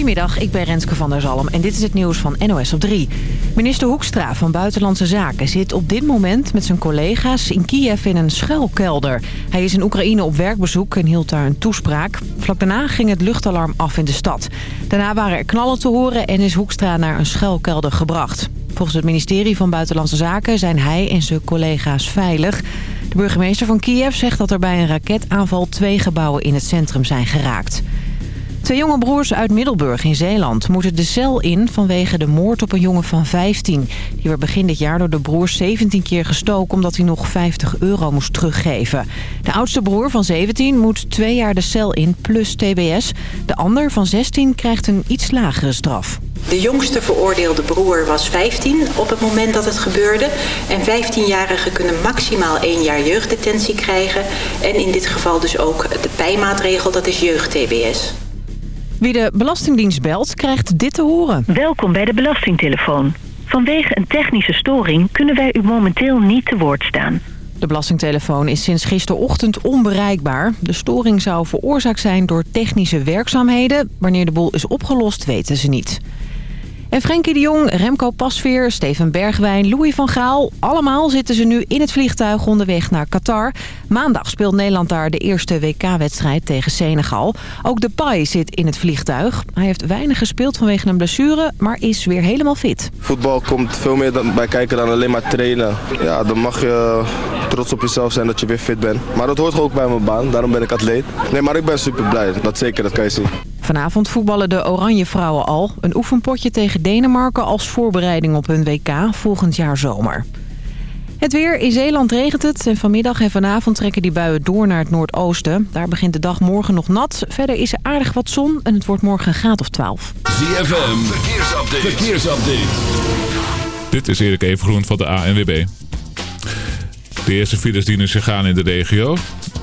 Goedemiddag, ik ben Renske van der Zalm en dit is het nieuws van NOS op 3. Minister Hoekstra van Buitenlandse Zaken zit op dit moment met zijn collega's in Kiev in een schuilkelder. Hij is in Oekraïne op werkbezoek en hield daar een toespraak. Vlak daarna ging het luchtalarm af in de stad. Daarna waren er knallen te horen en is Hoekstra naar een schuilkelder gebracht. Volgens het ministerie van Buitenlandse Zaken zijn hij en zijn collega's veilig. De burgemeester van Kiev zegt dat er bij een raketaanval twee gebouwen in het centrum zijn geraakt. Twee jonge broers uit Middelburg in Zeeland moeten de cel in vanwege de moord op een jongen van 15. Die werd begin dit jaar door de broers 17 keer gestoken omdat hij nog 50 euro moest teruggeven. De oudste broer van 17 moet twee jaar de cel in plus tbs. De ander van 16 krijgt een iets lagere straf. De jongste veroordeelde broer was 15 op het moment dat het gebeurde. En 15-jarigen kunnen maximaal één jaar jeugddetentie krijgen. En in dit geval dus ook de pijmaatregel, dat is jeugd-TBS. Wie de Belastingdienst belt, krijgt dit te horen. Welkom bij de Belastingtelefoon. Vanwege een technische storing kunnen wij u momenteel niet te woord staan. De belastingtelefoon is sinds gisterochtend onbereikbaar. De storing zou veroorzaakt zijn door technische werkzaamheden. Wanneer de boel is opgelost, weten ze niet. En Frenkie de Jong, Remco Pasveer, Steven Bergwijn, Louis van Gaal... allemaal zitten ze nu in het vliegtuig onderweg naar Qatar. Maandag speelt Nederland daar de eerste WK-wedstrijd tegen Senegal. Ook de Pai zit in het vliegtuig. Hij heeft weinig gespeeld vanwege een blessure, maar is weer helemaal fit. Voetbal komt veel meer bij kijken dan alleen maar trainen. Ja, dan mag je trots op jezelf zijn dat je weer fit bent. Maar dat hoort ook bij mijn baan, daarom ben ik atleet. Nee, maar ik ben super blij. Dat zeker, dat kan je zien. Vanavond voetballen de Oranje Vrouwen al. Een oefenpotje tegen Denemarken als voorbereiding op hun WK volgend jaar zomer. Het weer. In Zeeland regent het en vanmiddag en vanavond trekken die buien door naar het noordoosten. Daar begint de dag morgen nog nat. Verder is er aardig wat zon en het wordt morgen een graad of 12. ZFM. Verkeersupdate. Verkeersupdate. Dit is Erik Evengroen van de ANWB. De eerste files dienen zich aan in de regio.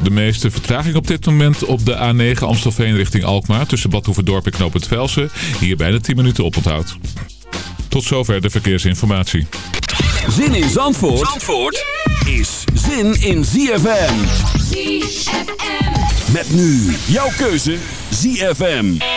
De meeste vertraging op dit moment op de A9 Amstelveen richting Alkmaar... tussen Bad Hoeverdorp en Knoop het Velsen. Hier bijna 10 minuten oponthoud. Tot zover de verkeersinformatie. Zin in Zandvoort, Zandvoort is zin in ZFM. ZFM. Met nu jouw keuze ZFM.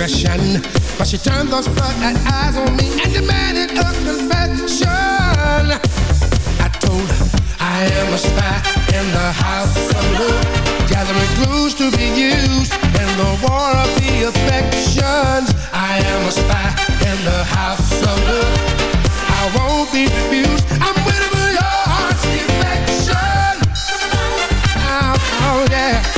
expression. But she turned those flood eyes on me and demanded a confession. I told her I am a spy in the house of love, gathering clues to be used in the war of the affections. I am a spy in the house of love. I won't be refused. I'm waiting for your heart's affection. Oh, oh yeah.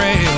Your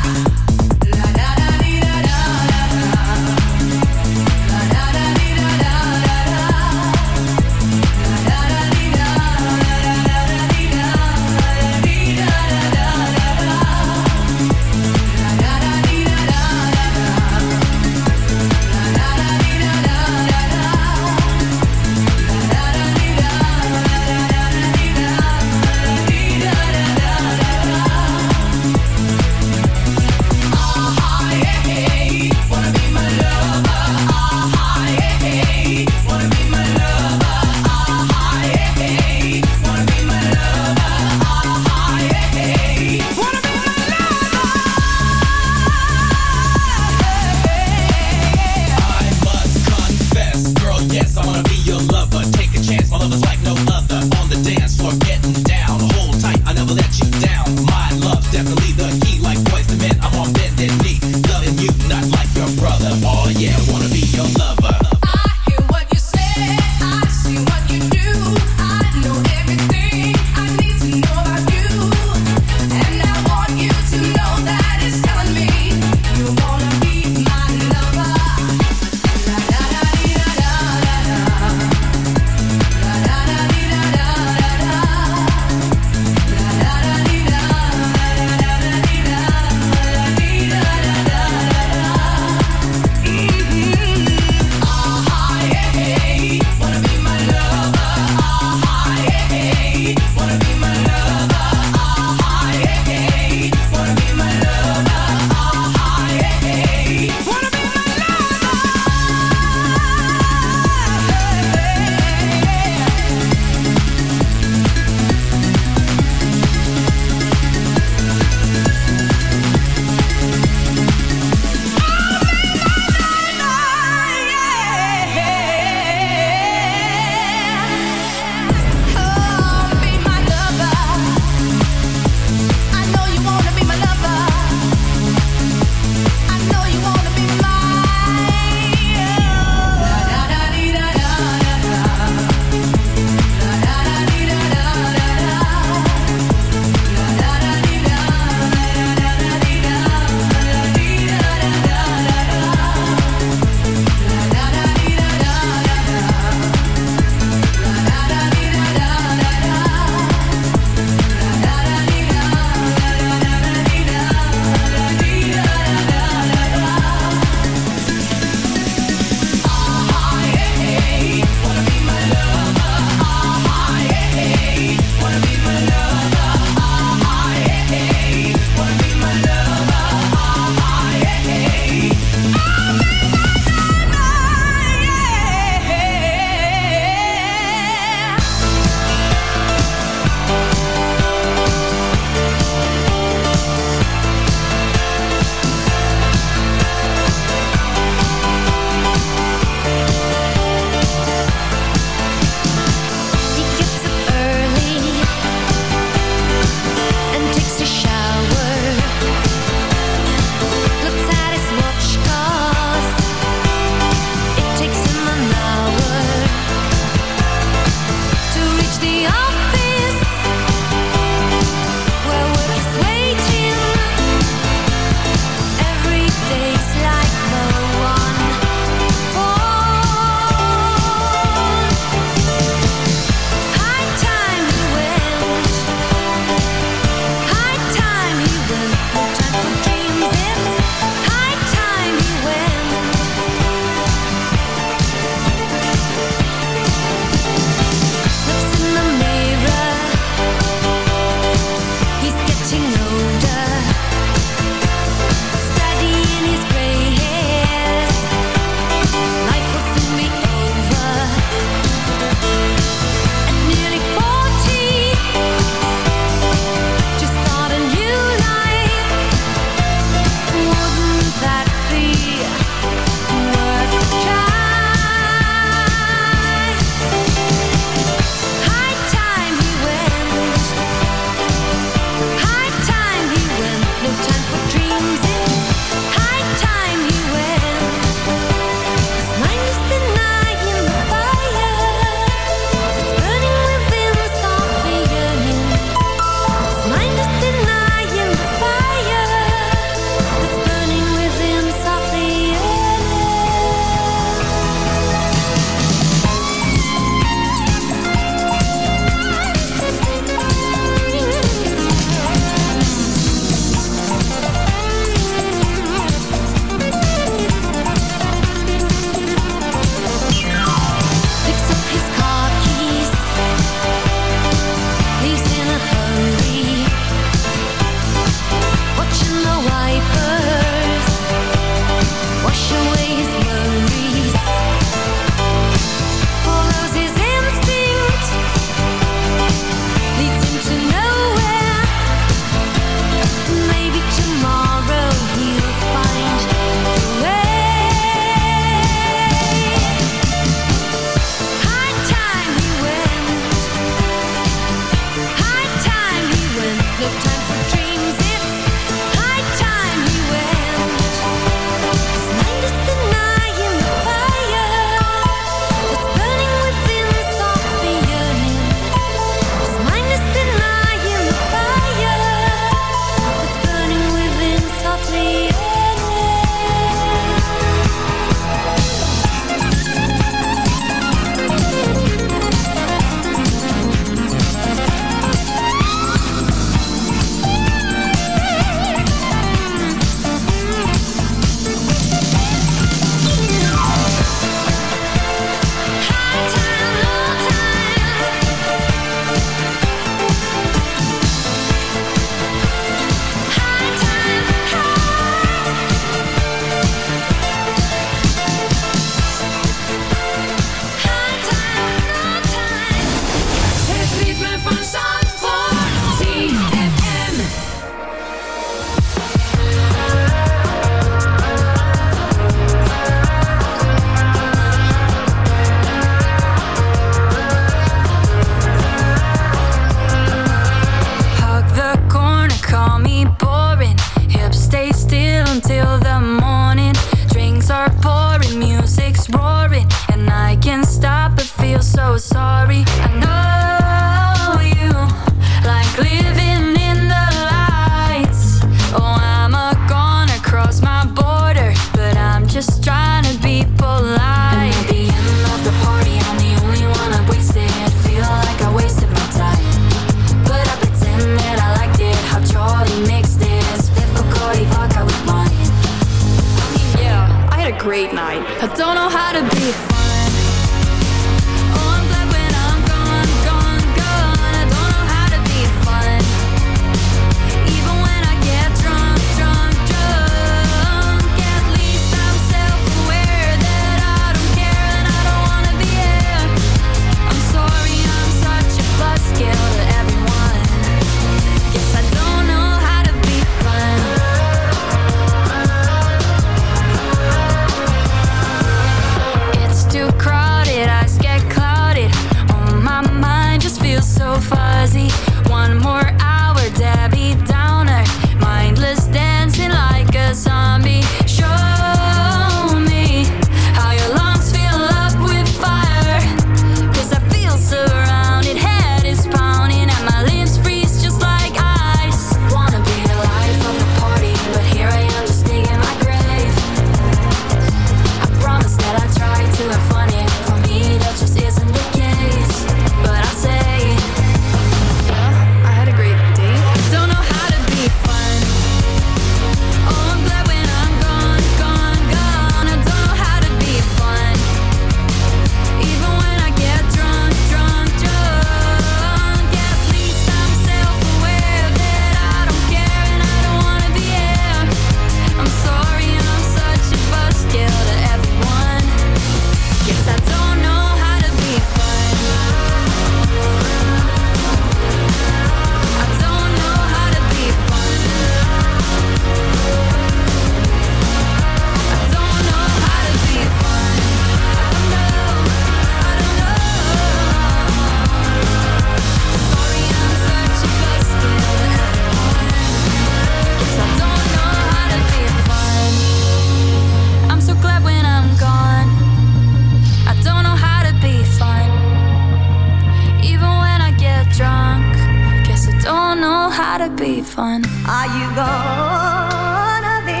gotta be fun. Are you gonna be?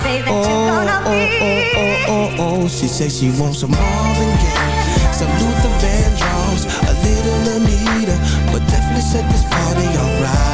Say that Oh, you're gonna oh, be. oh, oh, oh, oh. She says she wants some Marvin Gaye, some Luther Vandross, a little Anita, but definitely set this party alright.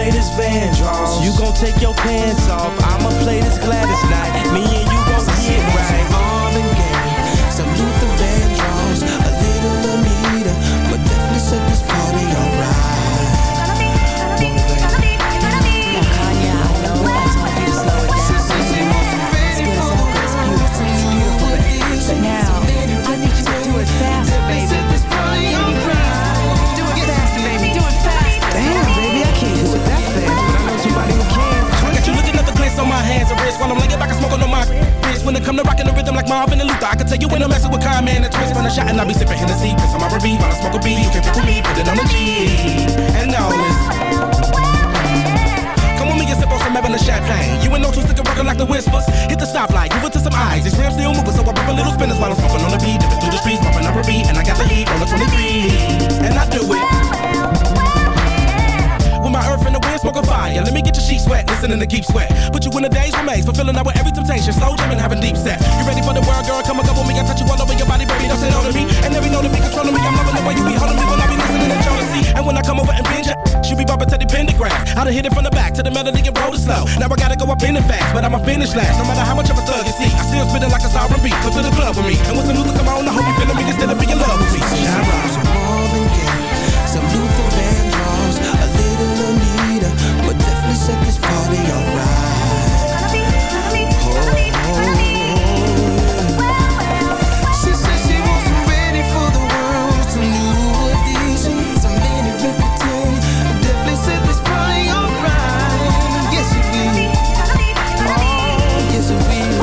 play this Vandross, you gon' take your pants off. I'ma play this Gladys night, me and you gon' get right. Wrists while I'm laying back and smoking on my wrist. When it come to rocking the rhythm like Marvin and Luther, I can tell you when I'm messing with Kyle, man, and twist on a shot and I be sipping Hennessy. Cause I'm R&B while I smoke a B. You can pick with me, put it on the G. And now with me and sip on some Evan champagne. You ain't no two stick rockin' like the whispers. Hit the stoplight, move it to some eyes. These rims still moving, so I pop a little spinners while I'm smoking on the beat. Dipping through the streets, bumping up a and I got the heat on the 23. And I do it. Smoking fire. Let me get your sheet sweat, listening to Keith Sweat. Put you in a day's remains, fulfilling out with every temptation. Slow jamming, having deep set. You ready for the world, girl? Come and go with me. I touch you all over your body, baby. Don't say no to me. And every know to be controlling me. I'm loving the way you be holding me when I be listening to Jodeci. And when I come over and binge, she be bumping to the pentagram. I done hit it from the back to the melody and roll it slow. Now I gotta go up in it fast, but I'ma finish last. No matter how much of a thug you see, I still spitting like a sovereign beat. Come to the club with me. And when some Luther come on, I hope you feeling me instead of being in love with me. Shine this alright. She says she wants some ready for the world, some new editions, some Minnie Riperton. Definitely set this party alright. Yes, it will. Oh, yes, it will.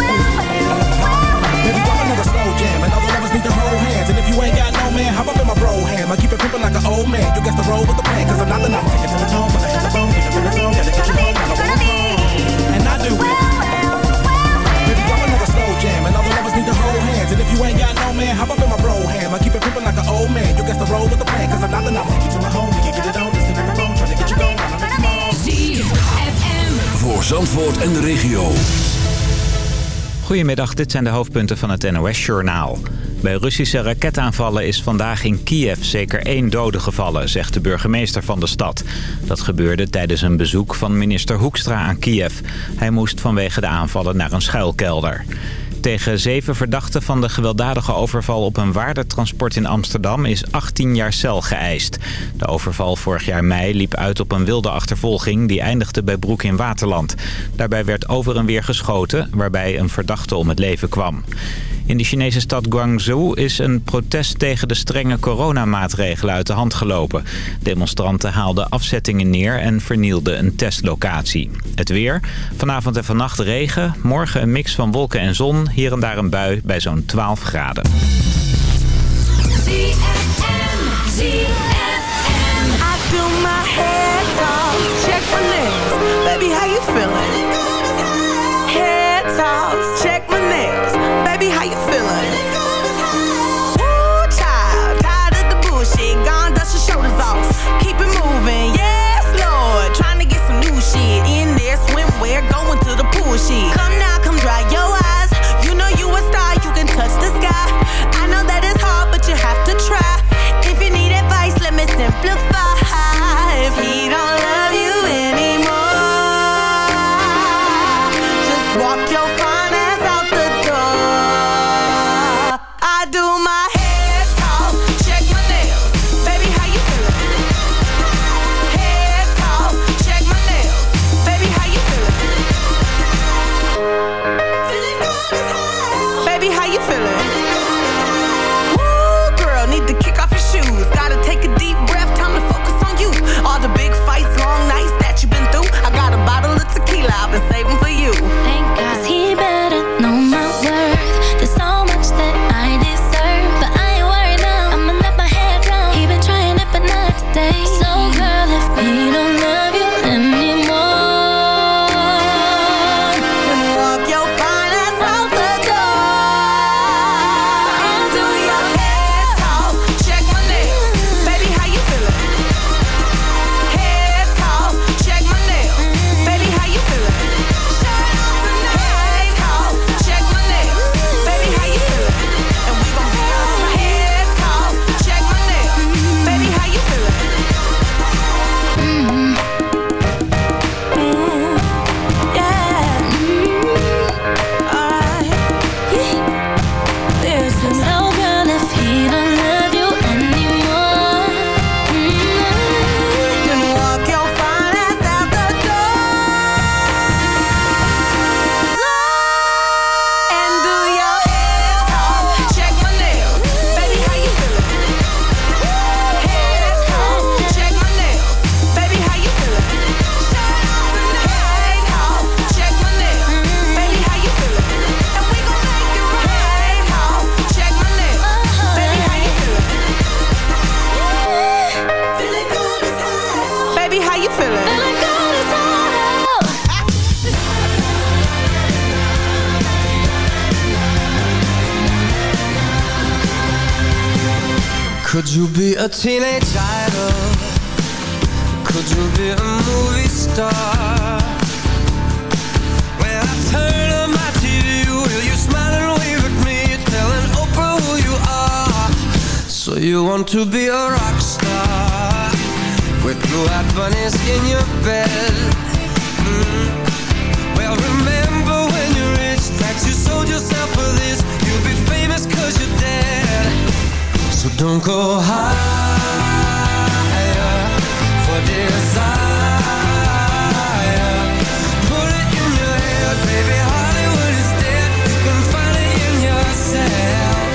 Baby, I'm another slow jam, and all the lovers need to hold hands. And if you ain't got no man, hop up in my Brougham. I keep it pimpin' like an old man. You got to roll with the plan, cause I'm not the number. The tone, when I hit the bone, man, hop up in my bro ham. I keep it pimpin' like an old man. You got roll with the plan, cause I'm not the number. Take you to my home, we can get it on, to the phone, trying to get you going. ZFM. Voor Zandvoort en de regio. Goedemiddag, dit zijn de hoofdpunten van het NOS-journaal. Bij Russische raketaanvallen is vandaag in Kiev zeker één dode gevallen, zegt de burgemeester van de stad. Dat gebeurde tijdens een bezoek van minister Hoekstra aan Kiev. Hij moest vanwege de aanvallen naar een schuilkelder. Tegen zeven verdachten van de gewelddadige overval op een waardetransport in Amsterdam is 18 jaar cel geëist. De overval vorig jaar mei liep uit op een wilde achtervolging die eindigde bij Broek in Waterland. Daarbij werd over en weer geschoten, waarbij een verdachte om het leven kwam. In de Chinese stad Guangzhou is een protest tegen de strenge coronamaatregelen uit de hand gelopen. Demonstranten haalden afzettingen neer en vernielden een testlocatie. Het weer. Vanavond en vannacht regen. Morgen een mix van wolken en zon. Hier en daar een bui bij zo'n 12 graden. Baby, how you feeling? The. Come now, come dry your eyes. You know you a star, you can touch the sky. I know that it's hard, but you have to try. If you need advice, let me simplify. If he don't with blue-eyed bunnies in your bed? Mm. Well, remember when you reached that you sold yourself for this. You'll be famous cause you're dead. So don't go higher for desire. Put it in your head, baby. Hollywood is dead. You can find it in yourself.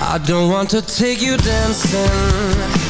I don't want to take you dancing.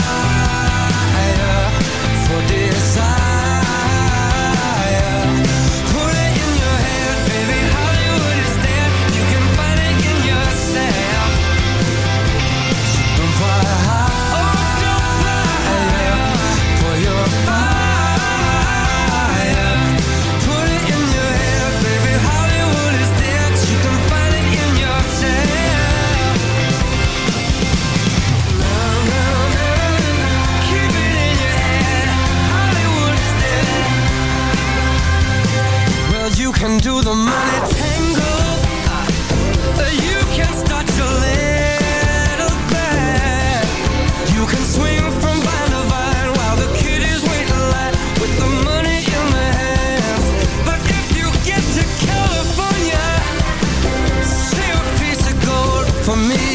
can do the money tango. You can start your little band. You can swing from vine to vine while the kid is waiting line with the money in their hands. But if you get to California, save a piece of gold for me.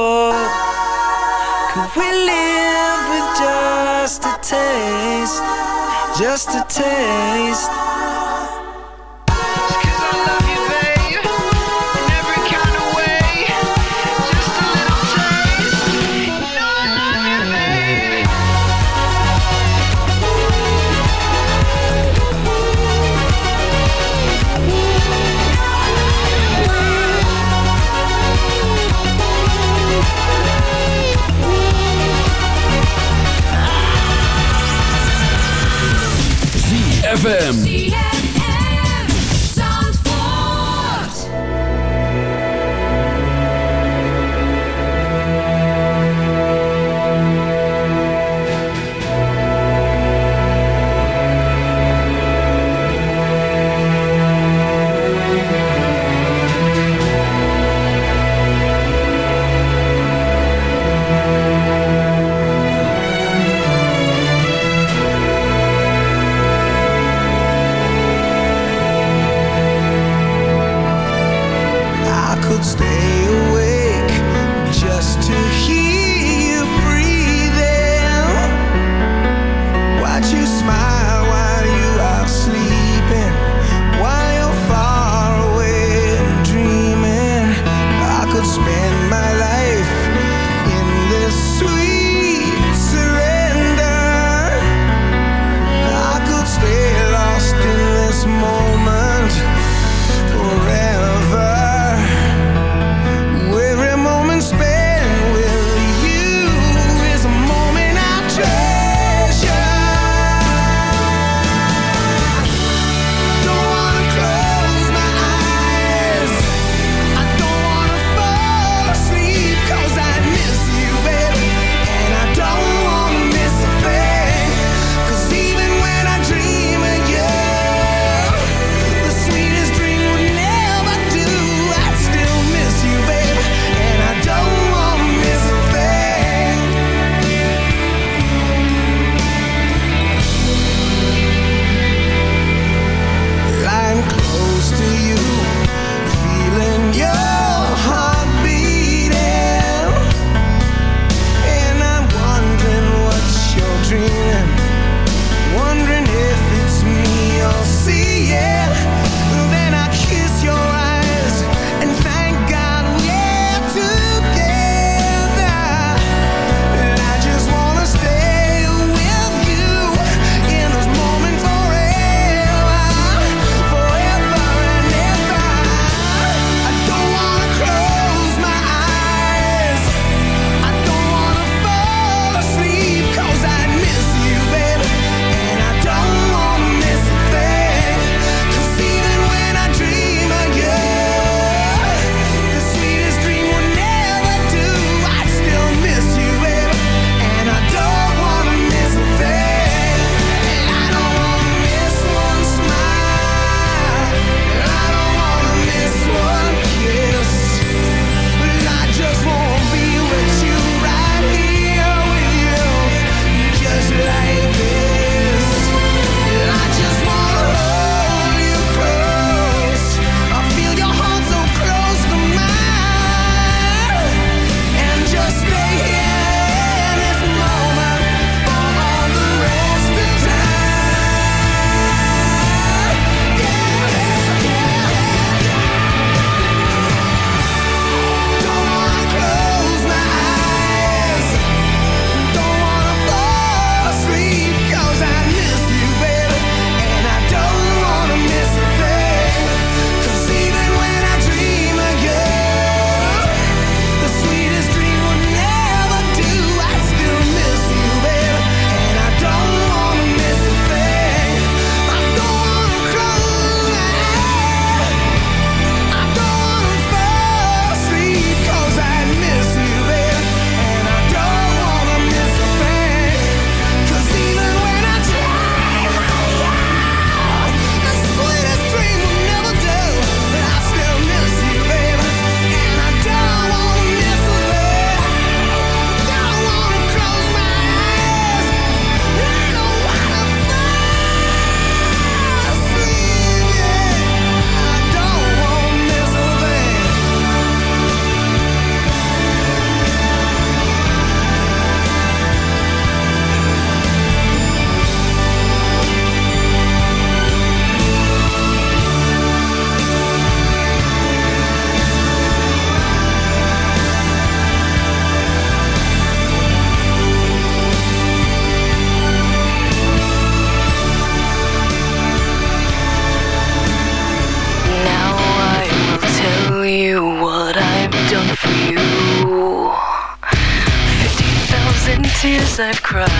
for? Could we live with just a taste? Just a taste ZFM. I've cried,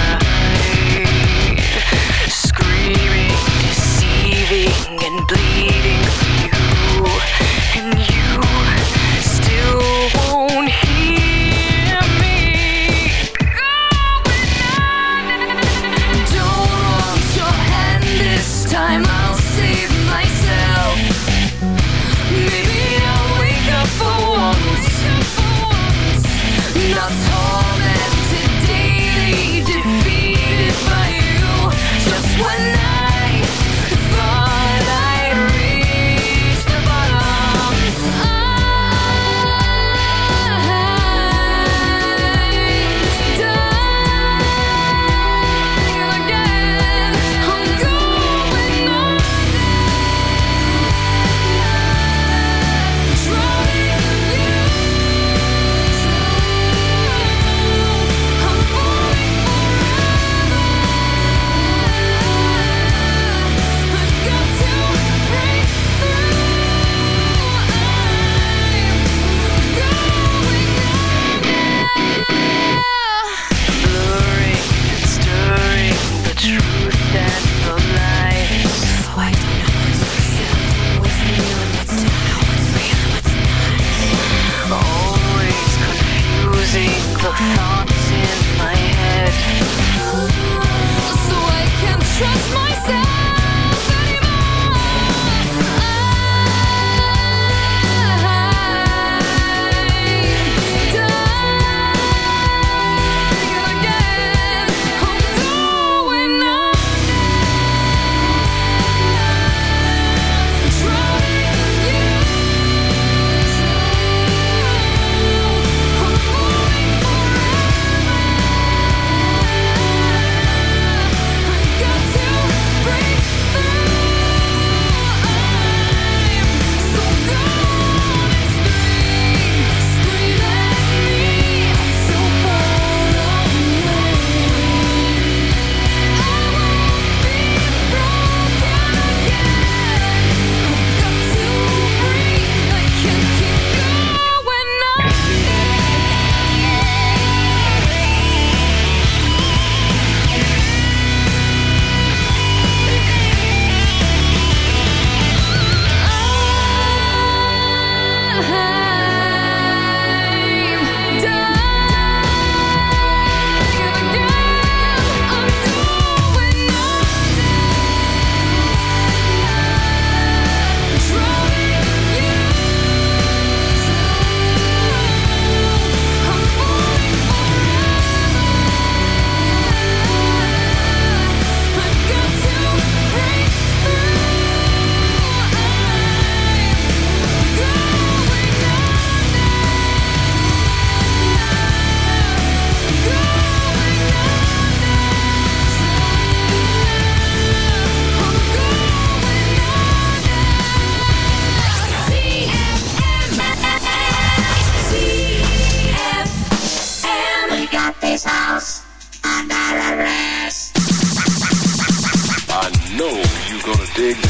I know you're gonna dig